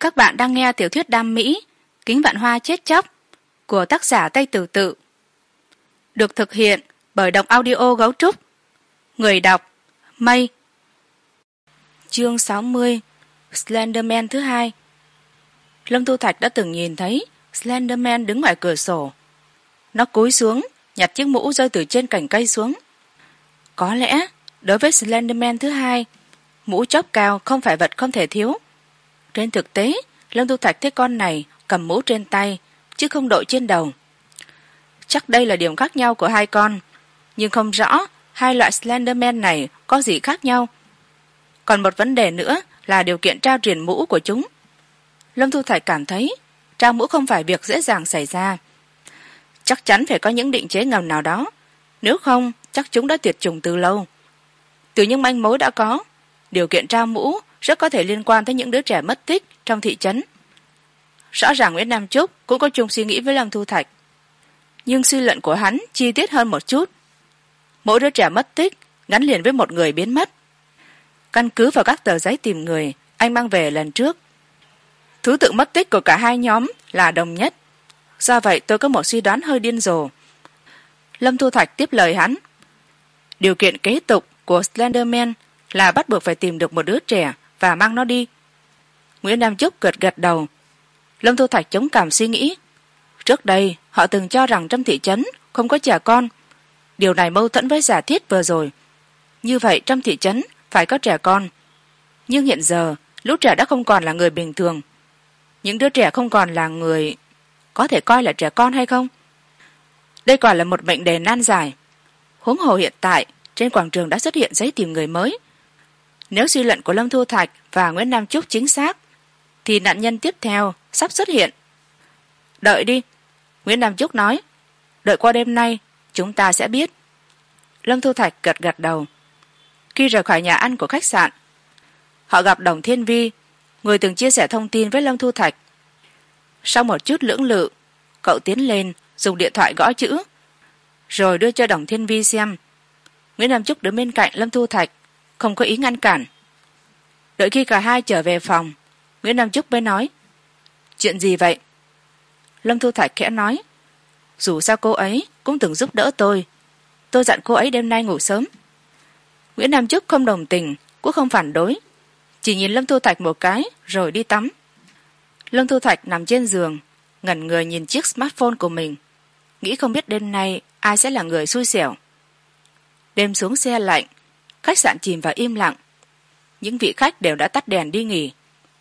các bạn đang nghe tiểu thuyết đam mỹ, kính vạn hoa chết chóc, của tác giả tây tử tự. Được thực hiện bởi đọc audio gấu trúc. Người đọc mây chương sáu mươi, slenderman thứ hai. Lâm thu thạch đã từng nhìn thấy slenderman đứng ngoài cửa sổ. Nó cúi xuống, nhặt chiếc mũ rơi từ trên cành cây xuống. Có lẽ đối với slenderman thứ hai, mũ chóp cao không phải vật không thể thiếu trên thực tế, lâm tu thạch thấy con này cầm mũ trên tay, chứ không đội trên đầu. Chắc đây là điểm khác nhau của hai con, nhưng không rõ hai loại slenderman này có gì khác nhau. Còn một vấn đề nữa là điều kiện trao truyền mũ của chúng. Lâm thu thạch cảm thấy trao mũ không phải việc dễ dàng xảy ra. Chắc chắn phải có những định chế ngầm nào đó. Nếu không, chắc chúng đã tuyệt chủng từ lâu. Từ những manh mối đã có, điều kiện trao mũ rất có thể liên quan tới những đứa trẻ mất tích trong thị trấn. Rõ ràng nguyễn nam trúc cũng có chung suy nghĩ với lâm thu thạch, nhưng suy luận của hắn chi tiết hơn một chút. Mỗi đứa trẻ mất tích gắn liền với một người biến mất. Căn cứ vào các tờ giấy tìm người, anh mang về lần trước. Thứ tự mất tích của cả hai nhóm là đồng nhất. Do vậy tôi có một suy đoán hơi điên rồ. Lâm thu thạch tiếp lời hắn. Điều kiện kế tục của slenderman là bắt buộc phải tìm được một đứa trẻ và mang nó đi. Nguyễn nam chúc gật gật đầu. Lâm thu thạch chống cảm suy nghĩ. Trước đây, họ từng cho rằng trong thị trấn không có trẻ con. Điều này mâu thuẫn với giả thiết vừa rồi. Như vậy trong thị trấn phải có trẻ con. Nhưng hiện giờ, lũ trẻ đã không còn là người bình thường. Những đứa trẻ không còn là người có thể coi là trẻ con hay không? Đây còn là một mệnh đề nan giải. Huống hồ hiện tại, trên quảng trường đã xuất hiện giấy tìm người mới nếu suy luận của lâm thu thạch và nguyễn nam trúc chính xác, thì nạn nhân tiếp theo sắp xuất hiện. Đợi đi, nguyễn nam trúc nói, đợi qua đêm nay, chúng ta sẽ biết. Lâm thu thạch gật gật đầu. Khi rời khỏi nhà ăn của khách sạn, họ gặp đồng thiên vi, người từng chia sẻ thông tin với lâm thu thạch. Sau một chút lưỡng lự, cậu tiến lên, dùng điện thoại gõ chữ, rồi đưa cho đồng thiên vi xem. Nguyễn nam trúc đứng bên cạnh lâm thu thạch không có ý ngăn cản. Đợi khi cả hai trở về phòng, nguyễn nam trúc mới nói, chuyện gì vậy? Lâm thu thạch khẽ nói, dù sao cô ấy cũng từng giúp đỡ tôi. Tôi dặn cô ấy đêm nay ngủ sớm. Nguyễn nam trúc không đồng tình, cũng không phản đối. Chỉ nhìn lâm thu thạch một cái, rồi đi tắm. Lâm thu thạch nằm trên giường, ngẩn người nhìn chiếc smartphone của mình, nghĩ không biết đêm nay ai sẽ là người xui xẻo. Đêm xuống xe lạnh khách sạn chìm vào im lặng. Những vị khách đều đã tắt đèn đi nghỉ.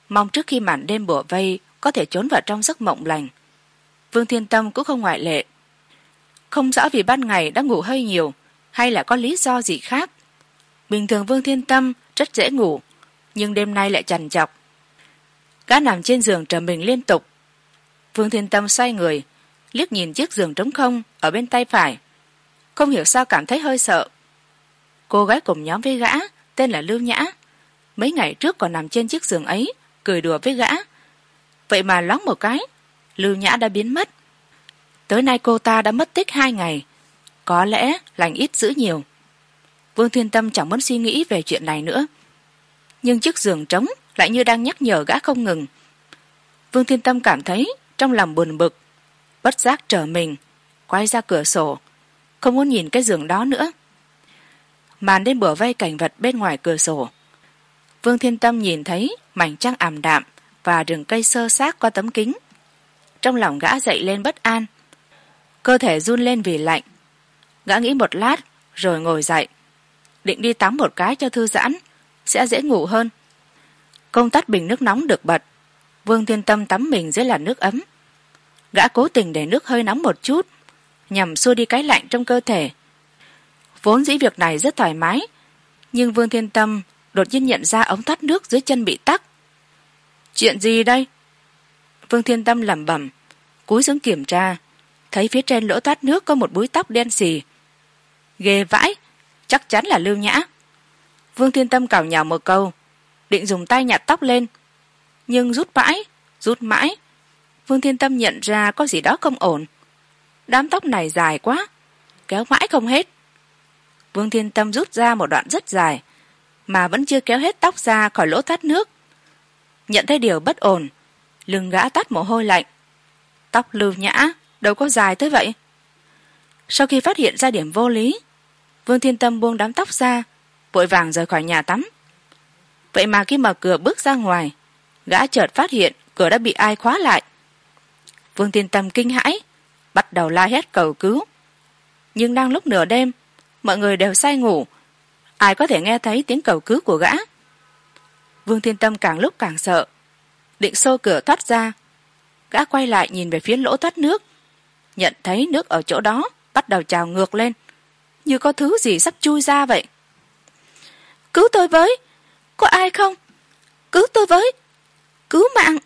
Mong trước khi màn đêm bủa vây, có thể trốn vào trong giấc mộng lành. Vương thiên tâm cũng không ngoại lệ. Không rõ vì ban ngày đã ngủ hơi nhiều, hay là có lý do gì khác. Bình thường vương thiên tâm rất dễ ngủ, nhưng đêm nay lại trằn trọc. Gã nằm trên giường trầm mình liên tục. Vương thiên tâm xoay người, liếc nhìn chiếc giường trống không ở bên tay phải. Không hiểu sao cảm thấy hơi sợ cô gái cùng nhóm với gã, tên là lưu nhã. Mấy ngày trước còn nằm trên chiếc giường ấy, cười đùa với gã. Vậy mà loáng một cái, lưu nhã đã biến mất. Tới nay cô ta đã mất tích hai ngày, có lẽ lành ít giữ nhiều. Vương thiên tâm chẳng muốn suy nghĩ về chuyện này nữa. Nhưng chiếc giường trống lại như đang nhắc nhở gã không ngừng. Vương thiên tâm cảm thấy trong lòng buồn bực, bất giác trở mình, quay ra cửa sổ, không muốn nhìn cái giường đó nữa màn đêm bửa vây cảnh vật bên ngoài cửa sổ. Vương thiên tâm nhìn thấy mảnh trăng ảm đạm và rừng cây sơ xác qua tấm kính. Trong lòng gã dậy lên bất an. Cơ thể run lên vì lạnh. Gã nghĩ một lát rồi ngồi dậy. Định đi tắm một cái cho thư giãn, sẽ dễ ngủ hơn. Công tắc bình nước nóng được bật. Vương thiên tâm tắm mình dưới làn nước ấm. Gã cố tình để nước hơi nóng một chút, nhằm xua đi cái lạnh trong cơ thể vốn dĩ việc này rất thoải mái. Nhưng vương thiên tâm đột nhiên nhận ra ống thoát nước dưới chân bị tắc. Chuyện gì đây? Vương thiên tâm lẩm bẩm, cúi xuống kiểm tra, thấy phía trên lỗ thoát nước có một búi tóc đen xì. Ghê vãi, chắc chắn là lưu nhã. Vương thiên tâm cào nhào một câu, định dùng tay nhặt tóc lên. Nhưng rút mãi rút mãi. Vương thiên tâm nhận ra có gì đó không ổn. Đám tóc này dài quá, kéo mãi không hết vương thiên tâm rút ra một đoạn rất dài, mà vẫn chưa kéo hết tóc ra khỏi lỗ thoát nước. Nhận thấy điều bất ổn, lưng gã tắt mồ hôi lạnh. Tóc lưu nhã, đâu có dài tới vậy. Sau khi phát hiện ra điểm vô lý, vương thiên tâm buông đám tóc ra, vội vàng rời khỏi nhà tắm. Vậy mà khi mở cửa bước ra ngoài, gã chợt phát hiện cửa đã bị ai khóa lại. Vương thiên tâm kinh hãi, bắt đầu la hét cầu cứu. Nhưng đang lúc nửa đêm mọi người đều say ngủ. Ai có thể nghe thấy tiếng cầu cứu của gã? Vương thiên tâm càng lúc càng sợ. Định xô cửa thoát ra. Gã quay lại nhìn về phía lỗ thoát nước. Nhận thấy nước ở chỗ đó, bắt đầu trào ngược lên. Như có thứ gì sắp chui ra vậy. Cứu tôi với! Có ai không? Cứu tôi với! Cứu mạng!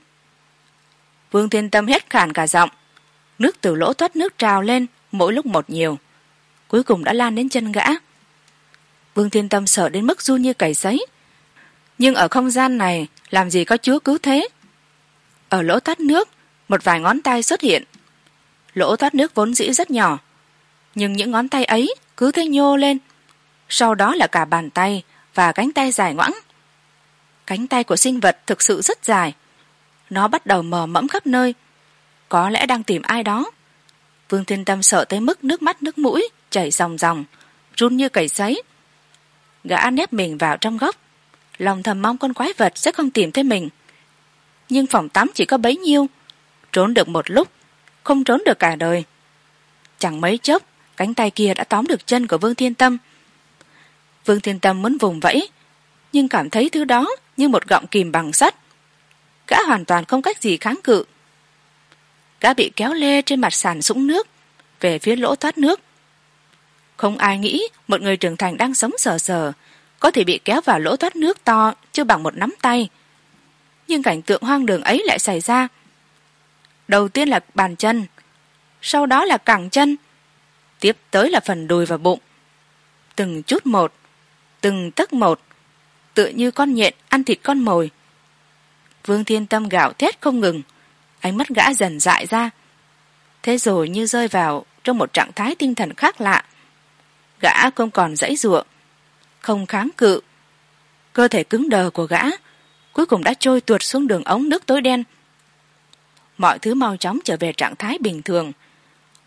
Vương thiên tâm hét khàn cả giọng. Nước từ lỗ thoát nước trào lên mỗi lúc một nhiều cuối cùng đã lan đến chân gã. Vương thiên tâm sợ đến mức run như cầy sấy. Nhưng ở không gian này, làm gì có chúa cứu thế? Ở lỗ thoát nước, một vài ngón tay xuất hiện. Lỗ thoát nước vốn dĩ rất nhỏ, nhưng những ngón tay ấy cứ thế nhô lên. Sau đó là cả bàn tay và cánh tay dài ngoãng. Cánh tay của sinh vật thực sự rất dài. Nó bắt đầu mờ mẫm khắp nơi. Có lẽ đang tìm ai đó. Vương thiên tâm sợ tới mức nước mắt, nước mũi chảy ròng ròng, run như cầy sấy. Gã nép mình vào trong góc. Lòng thầm mong con quái vật sẽ không tìm thấy mình. Nhưng phòng tắm chỉ có bấy nhiêu, trốn được một lúc, không trốn được cả đời. Chẳng mấy chốc, cánh tay kia đã tóm được chân của vương thiên tâm. Vương thiên tâm muốn vùng vẫy, nhưng cảm thấy thứ đó như một gọng kìm bằng sắt. Gã hoàn toàn không cách gì kháng cự. Gã bị kéo lê trên mặt sàn sũng nước, về phía lỗ thoát nước không ai nghĩ một người trưởng thành đang sống sờ sờ có thể bị kéo vào lỗ thoát nước to chưa bằng một nắm tay. Nhưng cảnh tượng hoang đường ấy lại xảy ra. Đầu tiên là bàn chân, sau đó là cẳng chân, tiếp tới là phần đùi và bụng. Từng chút một, từng tấc một, tựa như con nhện ăn thịt con mồi. Vương thiên tâm gạo thét không ngừng, ánh mắt gã dần dại ra. Thế rồi như rơi vào trong một trạng thái tinh thần khác lạ gã không còn dãy giụa không kháng cự. Cơ thể cứng đờ của gã cuối cùng đã trôi tuột xuống đường ống nước tối đen. Mọi thứ mau chóng trở về trạng thái bình thường.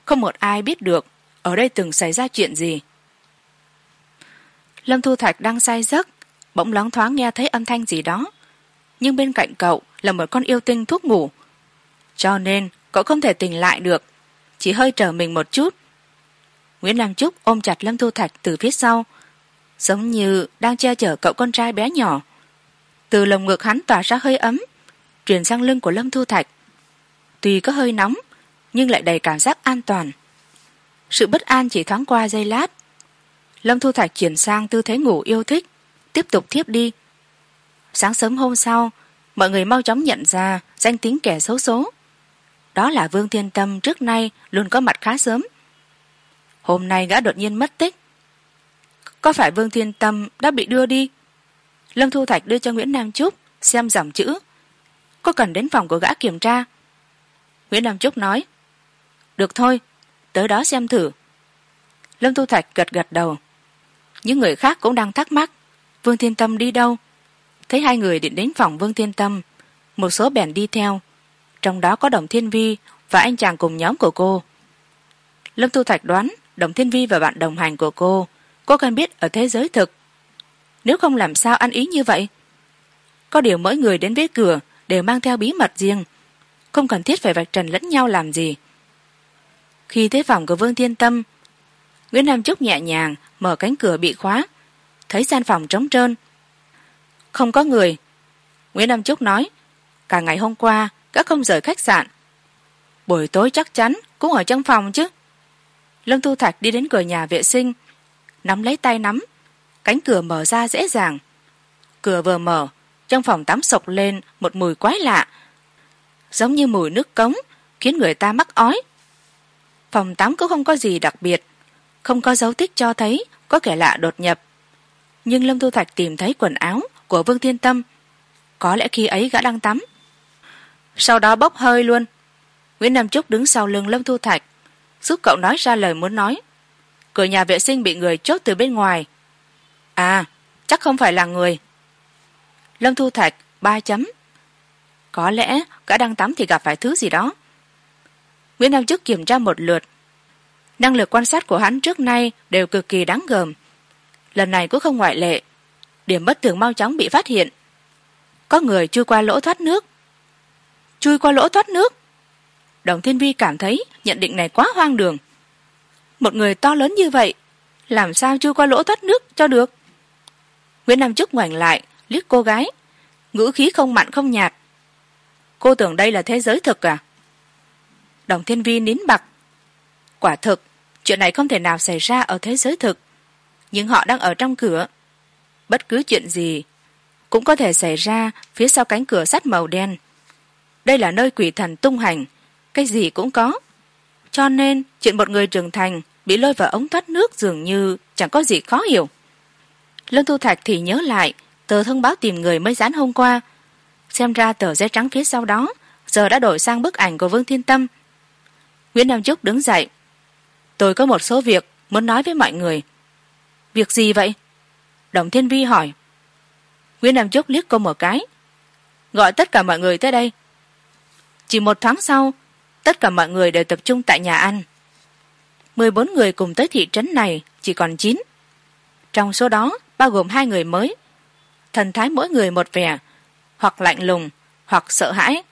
Không một ai biết được ở đây từng xảy ra chuyện gì. Lâm thu thạch đang say giấc, bỗng loáng thoáng nghe thấy âm thanh gì đó. Nhưng bên cạnh cậu là một con yêu tinh thuốc ngủ. Cho nên cậu không thể tỉnh lại được, chỉ hơi trở mình một chút nguyễn lam trúc ôm chặt lâm thu thạch từ phía sau, giống như đang che chở cậu con trai bé nhỏ. Từ lồng ngực hắn tỏa ra hơi ấm, truyền sang lưng của lâm thu thạch. Tuy có hơi nóng, nhưng lại đầy cảm giác an toàn. Sự bất an chỉ thoáng qua giây lát. Lâm thu thạch chuyển sang tư thế ngủ yêu thích, tiếp tục thiếp đi. Sáng sớm hôm sau, mọi người mau chóng nhận ra danh tính kẻ xấu số đó là vương thiên tâm trước nay luôn có mặt khá sớm hôm nay gã đột nhiên mất tích. Có phải vương thiên tâm đã bị đưa đi? Lâm thu thạch đưa cho nguyễn nam trúc xem dòng chữ. Có cần đến phòng của gã kiểm tra? Nguyễn nam trúc nói, được thôi, tới đó xem thử. Lâm thu thạch gật gật đầu. Những người khác cũng đang thắc mắc, vương thiên tâm đi đâu? Thấy hai người định đến phòng vương thiên tâm, một số bèn đi theo. Trong đó có đồng thiên vi và anh chàng cùng nhóm của cô. Lâm thu thạch đoán đồng thiên vi và bạn đồng hành của cô cô cần biết ở thế giới thực. Nếu không làm sao ăn ý như vậy? Có điều mỗi người đến với cửa đều mang theo bí mật riêng, không cần thiết phải vạch trần lẫn nhau làm gì. Khi tới phòng của vương thiên tâm, nguyễn nam trúc nhẹ nhàng mở cánh cửa bị khóa, thấy gian phòng trống trơn. Không có người, nguyễn nam trúc nói, cả ngày hôm qua, các không rời khách sạn. Buổi tối chắc chắn cũng ở trong phòng chứ lâm thu thạch đi đến cửa nhà vệ sinh, nắm lấy tay nắm, cánh cửa mở ra dễ dàng. Cửa vừa mở, trong phòng tắm sộc lên một mùi quái lạ, giống như mùi nước cống, khiến người ta mắc ói. Phòng tắm cũng không có gì đặc biệt, không có dấu tích cho thấy có kẻ lạ đột nhập. Nhưng lâm thu thạch tìm thấy quần áo của vương thiên tâm, có lẽ khi ấy gã đang tắm. Sau đó bốc hơi luôn. Nguyễn nam trúc đứng sau lưng lâm thu thạch giúp cậu nói ra lời muốn nói. Cửa nhà vệ sinh bị người chốt từ bên ngoài. À chắc không phải là người. Lâm thu thạch, ba chấm. Có lẽ gã đang tắm thì gặp phải thứ gì đó. Nguyễn nam chức kiểm tra một lượt. Năng lực quan sát của hắn trước nay đều cực kỳ đáng gờm. Lần này cũng không ngoại lệ. Điểm bất thường mau chóng bị phát hiện. Có người chui qua lỗ thoát nước. Chui qua lỗ thoát nước? Đồng thiên vi cảm thấy nhận định này quá hoang đường. Một người to lớn như vậy, làm sao chui qua lỗ thoát nước cho được? Nguyễn nam trúc ngoảnh lại, liếc cô gái, ngữ khí không mặn không nhạt. Cô tưởng đây là thế giới thực à? Đồng thiên vi nín bặt. Quả thực, chuyện này không thể nào xảy ra ở thế giới thực, nhưng họ đang ở trong cửa. Bất cứ chuyện gì cũng có thể xảy ra phía sau cánh cửa sắt màu đen. Đây là nơi quỷ thần tung hành cái gì cũng có. Cho nên, chuyện một người trưởng thành bị lôi vào ống thoát nước dường như chẳng có gì khó hiểu. Lương thu thạch thì nhớ lại, tờ thông báo tìm người mới dán hôm qua. Xem ra tờ giấy trắng phía sau đó, giờ đã đổi sang bức ảnh của vương thiên tâm. Nguyễn nam trúc đứng dậy. Tôi có một số việc muốn nói với mọi người. Việc gì vậy? Đồng thiên vi hỏi. Nguyễn nam trúc liếc cô một cái. Gọi tất cả mọi người tới đây. Chỉ một tháng sau tất cả mọi người đều tập trung tại nhà ăn. Mười bốn người cùng tới thị trấn này, chỉ còn chín. Trong số đó, bao gồm hai người mới. Thần thái mỗi người một vẻ, hoặc lạnh lùng, hoặc sợ hãi,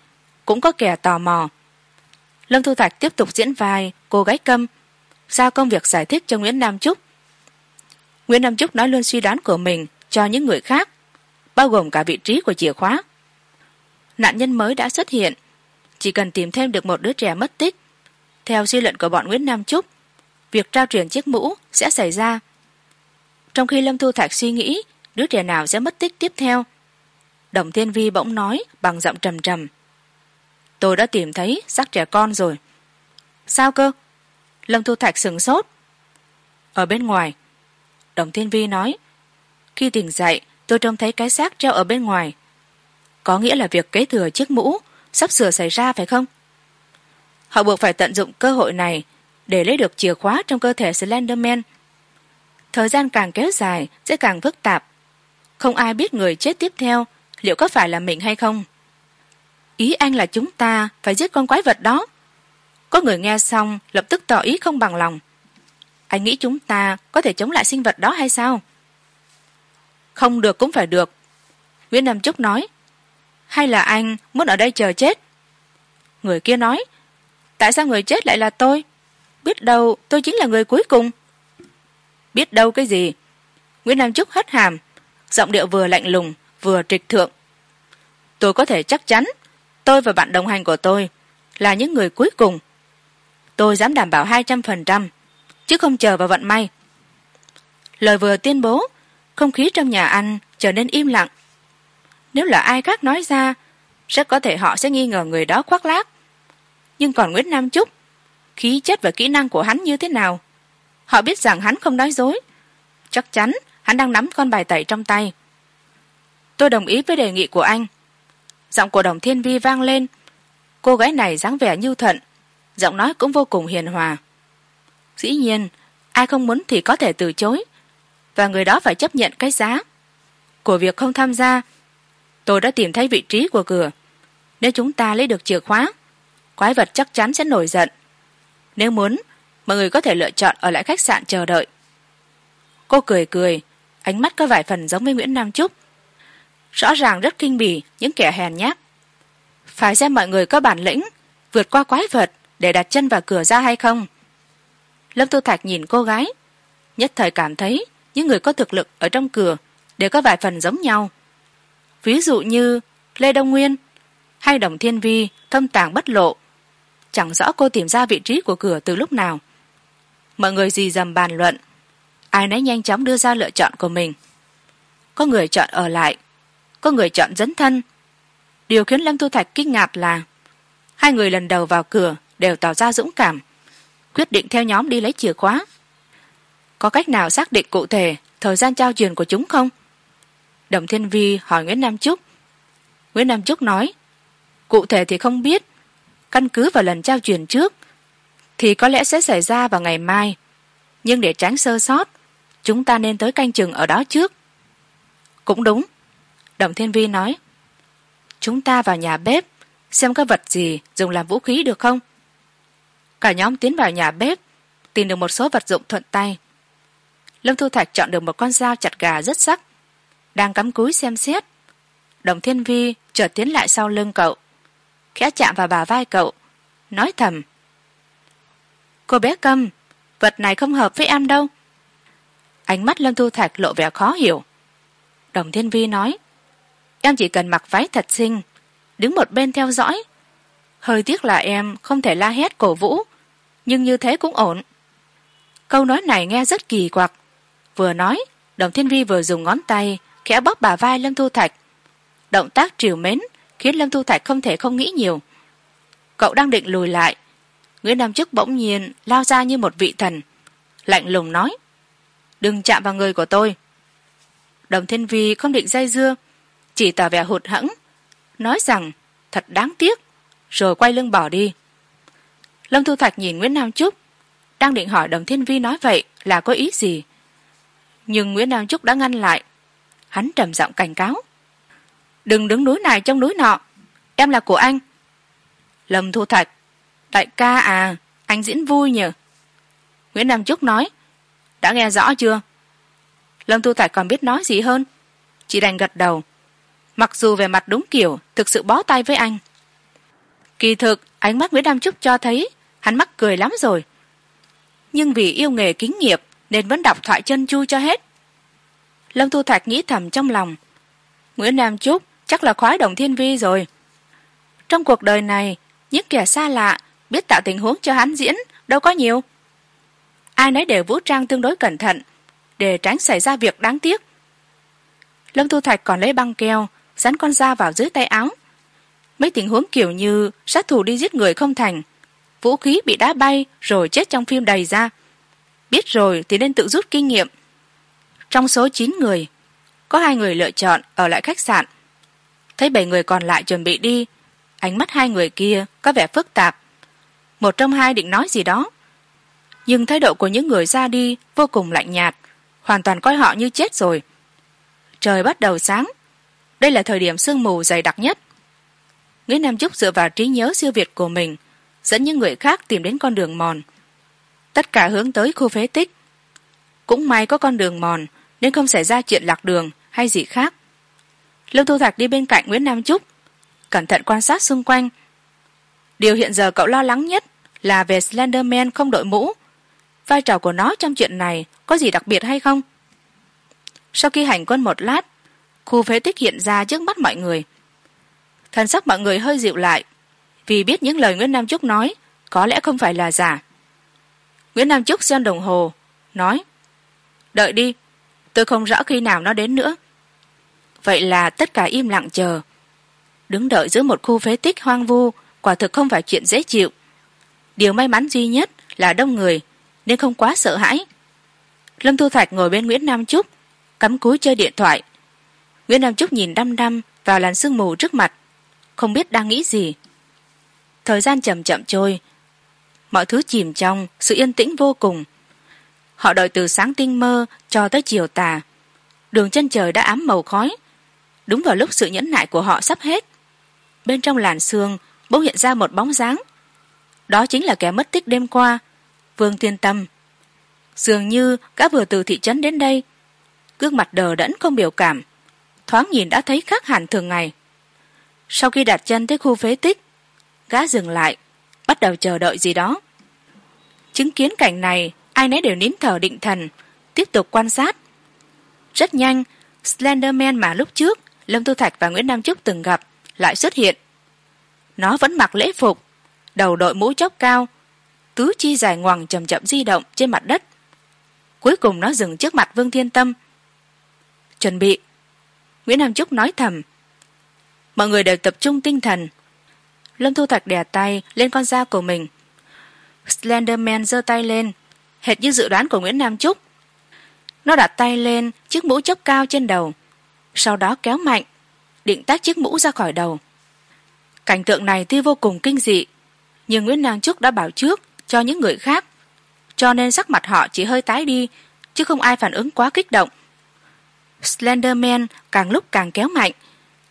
cũng có kẻ tò mò. Lâm thu thạch tiếp tục diễn vai cô gái câm, giao công việc giải thích cho nguyễn nam trúc. Nguyễn nam trúc nói luôn suy đoán của mình cho những người khác, bao gồm cả vị trí của chìa khóa. Nạn nhân mới đã xuất hiện chỉ cần tìm thêm được một đứa trẻ mất tích. Theo suy luận của bọn nguyễn nam trúc, việc trao truyền chiếc mũ sẽ xảy ra. Trong khi lâm thu thạch suy nghĩ, đứa trẻ nào sẽ mất tích tiếp theo? Đồng thiên vi bỗng nói bằng giọng trầm trầm. Tôi đã tìm thấy xác trẻ con rồi. Sao cơ? Lâm thu thạch sửng sốt. Ở bên ngoài, đồng thiên vi nói, khi tỉnh dậy, tôi trông thấy cái xác treo ở bên ngoài. Có nghĩa là việc kế thừa chiếc mũ sắp sửa xảy ra phải không? Họ buộc phải tận dụng cơ hội này để lấy được chìa khóa trong cơ thể slenderman. Thời gian càng kéo dài, sẽ càng phức tạp. Không ai biết người chết tiếp theo liệu có phải là mình hay không. Ý anh là chúng ta phải giết con quái vật đó. Có người nghe xong lập tức tỏ ý không bằng lòng. Anh nghĩ chúng ta có thể chống lại sinh vật đó hay sao? Không được cũng phải được. Nguyễn nam trúc nói hay là anh muốn ở đây chờ chết? Người kia nói, tại sao người chết lại là tôi? Biết đâu tôi chính là người cuối cùng. Biết đâu cái gì? Nguyễn nam trúc hất hàm, giọng điệu vừa lạnh lùng, vừa trịch thượng. Tôi có thể chắc chắn, tôi và bạn đồng hành của tôi là những người cuối cùng. Tôi dám đảm bảo hai trăm phần trăm, chứ không chờ vào vận may. Lời vừa tuyên bố, không khí trong nhà ăn trở nên im lặng nếu là ai khác nói ra, rất có thể họ sẽ nghi ngờ người đó khoác lác. Nhưng còn nguyễn nam trúc khí chất và kỹ năng của hắn như thế nào? Họ biết rằng hắn không nói dối. Chắc chắn hắn đang nắm con bài tẩy trong tay. Tôi đồng ý với đề nghị của anh. Giọng của đồng thiên vi vang lên. Cô gái này dáng vẻ nhu thuận giọng nói cũng vô cùng hiền hòa. Dĩ nhiên, ai không muốn thì có thể từ chối, và người đó phải chấp nhận cái giá. Của việc không tham gia tôi đã tìm thấy vị trí của cửa. Nếu chúng ta lấy được chìa khóa, quái vật chắc chắn sẽ nổi giận. Nếu muốn, mọi người có thể lựa chọn ở lại khách sạn chờ đợi. Cô cười cười, ánh mắt có vài phần giống với nguyễn nam trúc. Rõ ràng rất kinh bỉ những kẻ hèn nhát. Phải xem mọi người có bản lĩnh vượt qua quái vật để đặt chân vào cửa ra hay không. Lâm tu thạch nhìn cô gái, nhất thời cảm thấy những người có thực lực ở trong cửa đều có vài phần giống nhau ví dụ như lê đông nguyên hay đồng thiên vi thâm tàng bất lộ, chẳng rõ cô tìm ra vị trí của cửa từ lúc nào. Mọi người gì dầm bàn luận, ai nấy nhanh chóng đưa ra lựa chọn của mình. Có người chọn ở lại, có người chọn dấn thân. Điều khiến lâm tu thạch kinh ngạc là hai người lần đầu vào cửa đều tỏ ra dũng cảm, quyết định theo nhóm đi lấy chìa khóa. Có cách nào xác định cụ thể thời gian trao truyền của chúng không? Đồng thiên vi hỏi nguyễn nam trúc nguyễn nam trúc nói, cụ thể thì không biết. Căn cứ vào lần trao truyền trước, thì có lẽ sẽ xảy ra vào ngày mai. Nhưng để tránh sơ sót, chúng ta nên tới canh chừng ở đó trước. Cũng đúng đồng thiên vi nói. Chúng ta vào nhà bếp, xem có vật gì dùng làm vũ khí được không? Cả nhóm tiến vào nhà bếp, tìm được một số vật dụng thuận tay. Lâm thu thạch chọn được một con dao chặt gà rất sắc đang cắm cúi xem xét đồng thiên vi chợt tiến lại sau lưng cậu, khẽ chạm vào bà vai cậu, nói thầm, cô bé câm, vật này không hợp với em đâu. Ánh mắt lâm thu thạch lộ vẻ khó hiểu. Đồng thiên vi nói, em chỉ cần mặc váy thật xinh, đứng một bên theo dõi. Hơi tiếc là em không thể la hét cổ vũ, nhưng như thế cũng ổn. Câu nói này nghe rất kỳ quặc. Vừa nói, đồng thiên vi vừa dùng ngón tay khẽ bóp bà vai lâm thu thạch. Động tác trìu mến khiến lâm thu thạch không thể không nghĩ nhiều. Cậu đang định lùi lại. Nguyễn nam chức bỗng nhiên lao ra như một vị thần, lạnh lùng nói, đừng chạm vào người của tôi. Đồng thiên vi không định dây dưa, chỉ tỏ vẻ hụt hẫng, nói rằng, thật đáng tiếc, rồi quay lưng bỏ đi. Lâm thu thạch nhìn nguyễn nam trúc đang định hỏi đồng thiên vi nói vậy là có ý gì. Nhưng nguyễn nam trúc đã ngăn lại hắn trầm giọng cảnh cáo. Đừng đứng núi này trong núi nọ. Em là của anh. Lâm thu thạch. Đại ca à anh diễn vui nhỉ nguyễn nam trúc nói. Đã nghe rõ chưa? Lâm thu thạch còn biết nói gì hơn. Chị đành gật đầu. Mặc dù về mặt đúng kiểu, thực sự bó tay với anh. Kỳ thực, ánh mắt nguyễn nam trúc cho thấy hắn mắc cười lắm rồi. Nhưng vì yêu nghề kính nghiệp, nên vẫn đọc thoại chân chu cho hết lâm thu thạch nghĩ thầm trong lòng. Nguyễn nam trúc, chắc là khoái đồng thiên vi rồi. Trong cuộc đời này, những kẻ xa lạ biết tạo tình huống cho hắn diễn, đâu có nhiều. Ai nấy đều vũ trang tương đối cẩn thận, để tránh xảy ra việc đáng tiếc. Lâm thu thạch còn lấy băng keo, dán con dao vào dưới tay áo. Mấy tình huống kiểu như sát thủ đi giết người không thành, vũ khí bị đá bay rồi chết trong phim đầy ra. Biết rồi thì nên tự rút kinh nghiệm trong số chín người, có hai người lựa chọn ở lại khách sạn. Thấy bảy người còn lại chuẩn bị đi, ánh mắt hai người kia có vẻ phức tạp. Một trong hai định nói gì đó. Nhưng thái độ của những người ra đi vô cùng lạnh nhạt, hoàn toàn coi họ như chết rồi. Trời bắt đầu sáng. Đây là thời điểm sương mù dày đặc nhất. Nguyễn nam trúc dựa vào trí nhớ siêu việt của mình, dẫn những người khác tìm đến con đường mòn. Tất cả hướng tới khu phế tích. Cũng may có con đường mòn nên không xảy ra chuyện lạc đường hay gì khác. Lâm thu thạch đi bên cạnh nguyễn nam trúc, cẩn thận quan sát xung quanh. Điều hiện giờ cậu lo lắng nhất là về slenderman không đội mũ. Vai trò của nó trong chuyện này có gì đặc biệt hay không? Sau khi hành quân một lát, khu phế tích hiện ra trước mắt mọi người. Thần sắc mọi người hơi dịu lại, vì biết những lời nguyễn nam trúc nói có lẽ không phải là giả. Nguyễn nam trúc xem đồng hồ nói, đợi đi tôi không rõ khi nào nó đến nữa. Vậy là tất cả im lặng chờ. Đứng đợi giữa một khu phế tích hoang vu, quả thực không phải chuyện dễ chịu. Điều may mắn duy nhất là đông người, nên không quá sợ hãi. Lâm thu thạch ngồi bên nguyễn nam trúc, cắm cúi chơi điện thoại. Nguyễn nam trúc nhìn đăm đăm vào làn sương mù trước mặt, không biết đang nghĩ gì. Thời gian chậm chậm trôi, mọi thứ chìm trong, sự yên tĩnh vô cùng họ đợi từ sáng tinh mơ cho tới chiều tà. Đường chân trời đã ám màu khói. Đúng vào lúc sự nhẫn nại của họ sắp hết. Bên trong làn sương bỗng hiện ra một bóng dáng. Đó chính là kẻ mất tích đêm qua, vương thiên tâm. Dường như gã vừa từ thị trấn đến đây, gương mặt đờ đẫn không biểu cảm, thoáng nhìn đã thấy khác hẳn thường ngày. Sau khi đặt chân tới khu phế tích, gã dừng lại, bắt đầu chờ đợi gì đó. Chứng kiến cảnh này ai nấy đều nín thở định thần, tiếp tục quan sát. Rất nhanh, slenderman mà lúc trước, lâm tu thạch và nguyễn nam trúc từng gặp lại xuất hiện. Nó vẫn mặc lễ phục, đầu đội mũ chóp cao, tứ chi dài ngoằng chầm chậm di động trên mặt đất. Cuối cùng nó dừng trước mặt vương thiên tâm. Chuẩn bị. Nguyễn nam trúc nói thầm. Mọi người đều tập trung tinh thần. Lâm thu thạch đè tay lên con dao của mình. Slenderman giơ tay lên hệt như dự đoán của nguyễn nam trúc nó đặt tay lên, chiếc mũ chốc cao trên đầu, sau đó kéo mạnh, định tách chiếc mũ ra khỏi đầu. Cảnh tượng này tuy vô cùng kinh dị, nhưng nguyễn nam trúc đã bảo trước cho những người khác, cho nên sắc mặt họ chỉ hơi tái đi, chứ không ai phản ứng quá kích động. Slenderman càng lúc càng kéo mạnh,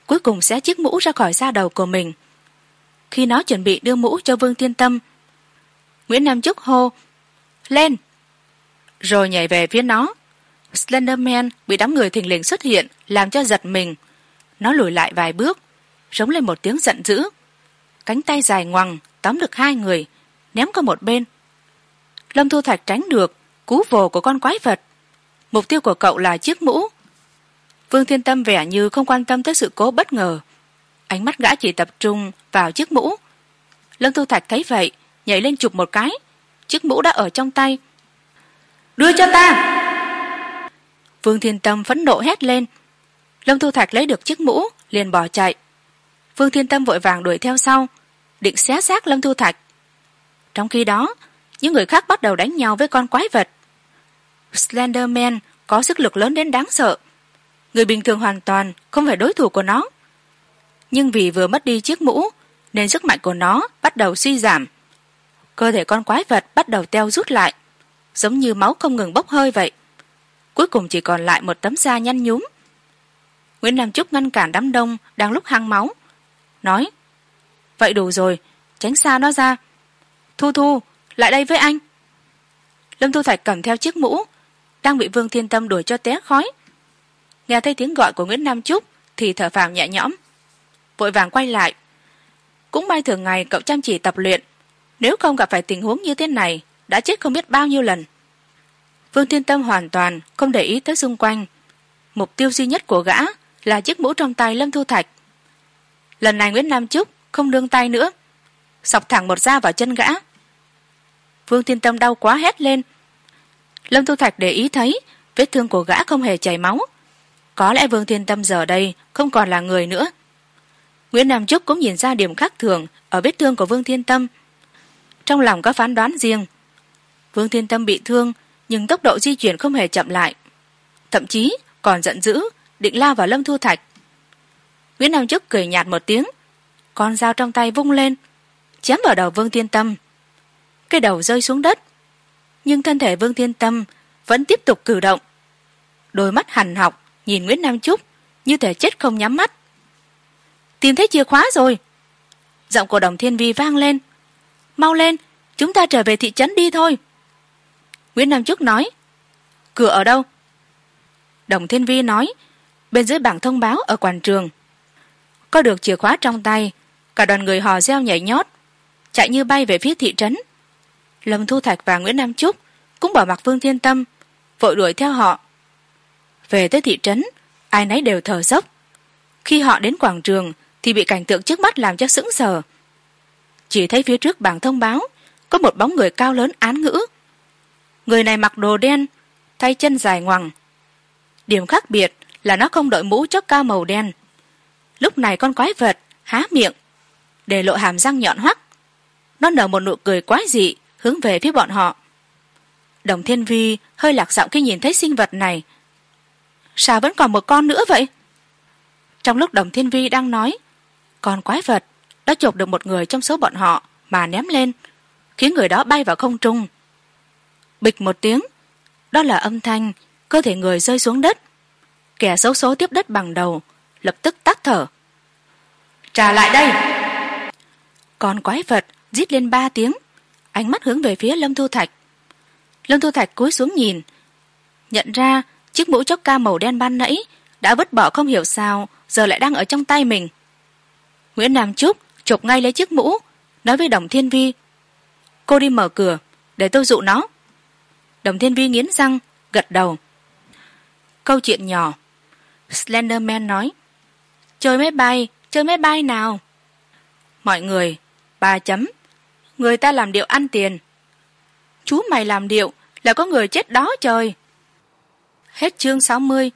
cuối cùng xé chiếc mũ ra khỏi da đầu của mình. Khi nó chuẩn bị đưa mũ cho vương thiên tâm, nguyễn nam trúc hô lên. Rồi nhảy về phía nó. Slenderman bị đám người thình lình xuất hiện, làm cho giật mình. Nó lùi lại vài bước rống lên một tiếng giận dữ. Cánh tay dài ngoằng, tóm được hai người, ném qua một bên. Lâm thu thạch tránh được, cú vồ của con quái vật. Mục tiêu của cậu là chiếc mũ. Vương thiên tâm vẻ như không quan tâm tới sự cố bất ngờ. Ánh mắt gã chỉ tập trung vào chiếc mũ. Lâm thu thạch thấy vậy, nhảy lên chụp một cái chiếc mũ đã ở trong tay. Đưa cho ta. Vương thiên tâm phẫn nộ hét lên. Lâm thu thạch lấy được chiếc mũ liền bỏ chạy. Vương thiên tâm vội vàng đuổi theo sau định xé xác lâm thu thạch. Trong khi đó những người khác bắt đầu đánh nhau với con quái vật. Slenderman có sức lực lớn đến đáng sợ. Người bình thường hoàn toàn không phải đối thủ của nó. Nhưng vì vừa mất đi chiếc mũ nên sức mạnh của nó bắt đầu suy giảm cơ thể con quái vật bắt đầu teo rút lại, giống như máu không ngừng bốc hơi vậy. Cuối cùng chỉ còn lại một tấm da nhăn nhúm. Nguyễn nam trúc ngăn cản đám đông đang lúc hăng máu, nói, vậy đủ rồi, tránh xa nó ra. Thu thu, lại đây với anh. Lâm thu thạch cầm theo chiếc mũ, đang bị vương thiên tâm đuổi cho té khói. Nghe thấy tiếng gọi của nguyễn nam trúc thì thở phào nhẹ nhõm, vội vàng quay lại. Cũng may thường ngày cậu chăm chỉ tập luyện nếu không gặp phải tình huống như thế này, đã chết không biết bao nhiêu lần. Vương thiên tâm hoàn toàn không để ý tới xung quanh. Mục tiêu duy nhất của gã là chiếc mũ trong tay lâm thu thạch. Lần này nguyễn nam trúc không đương tay nữa, sọc thẳng một da vào chân gã. Vương thiên tâm đau quá hét lên. Lâm thu thạch để ý thấy, vết thương của gã không hề chảy máu. Có lẽ vương thiên tâm giờ đây không còn là người nữa. Nguyễn nam trúc cũng nhìn ra điểm khác thường ở vết thương của vương thiên tâm trong lòng có phán đoán riêng. Vương thiên tâm bị thương, nhưng tốc độ di chuyển không hề chậm lại. Thậm chí còn giận dữ, định lao vào lâm thu thạch. Nguyễn nam trúc cười nhạt một tiếng, con dao trong tay vung lên, chém vào đầu vương thiên tâm. Cái đầu rơi xuống đất, nhưng thân thể vương thiên tâm vẫn tiếp tục cử động. Đôi mắt hằn học nhìn nguyễn nam trúc như thể chết không nhắm mắt. Tìm thấy chìa khóa rồi. Giọng của đồng thiên vi vang lên mau lên, chúng ta trở về thị trấn đi thôi. Nguyễn nam trúc nói, cửa ở đâu? Đồng thiên vi nói, bên dưới bảng thông báo ở quảng trường. Có được chìa khóa trong tay, cả đoàn người hò reo nhảy nhót, chạy như bay về phía thị trấn. Lâm thu thạch và nguyễn nam trúc cũng bỏ mặc vương thiên tâm, vội đuổi theo họ. Về tới thị trấn, ai nấy đều thở dốc. Khi họ đến quảng trường thì bị cảnh tượng trước mắt làm cho sững sờ chỉ thấy phía trước bảng thông báo, có một bóng người cao lớn án ngữ. Người này mặc đồ đen, tay chân dài ngoằng. Điểm khác biệt là nó không đội mũ chóp cao màu đen. Lúc này con quái vật há miệng, để lộ hàm răng nhọn hoắt nó nở một nụ cười quái dị, hướng về phía bọn họ. Đồng thiên vi hơi lạc giọng khi nhìn thấy sinh vật này. Sao vẫn còn một con nữa vậy? Trong lúc đồng thiên vi đang nói, con quái vật đã chộp được một người trong số bọn họ mà ném lên khiến người đó bay vào không trung. Bịch một tiếng đó là âm thanh cơ thể người rơi xuống đất. Kẻ xấu số tiếp đất bằng đầu lập tức tắt thở. Trả lại đây. Con quái vật rít lên ba tiếng ánh mắt hướng về phía lâm thu thạch. Lâm thu thạch cúi xuống nhìn nhận ra chiếc mũ chốc ca màu đen ban nãy đã vứt bỏ không hiểu sao giờ lại đang ở trong tay mình. Nguyễn nam trúc chụp ngay lấy chiếc mũ, nói với đồng thiên vi, cô đi mở cửa để tôi dụ nó. Đồng thiên vi nghiến răng, gật đầu. Câu chuyện nhỏ, slenderman nói, chơi máy bay, chơi máy bay nào? Mọi người, ba chấm, người ta làm điệu ăn tiền. Chú mày làm điệu là có người chết đó trời. Hết chương sáu mươi.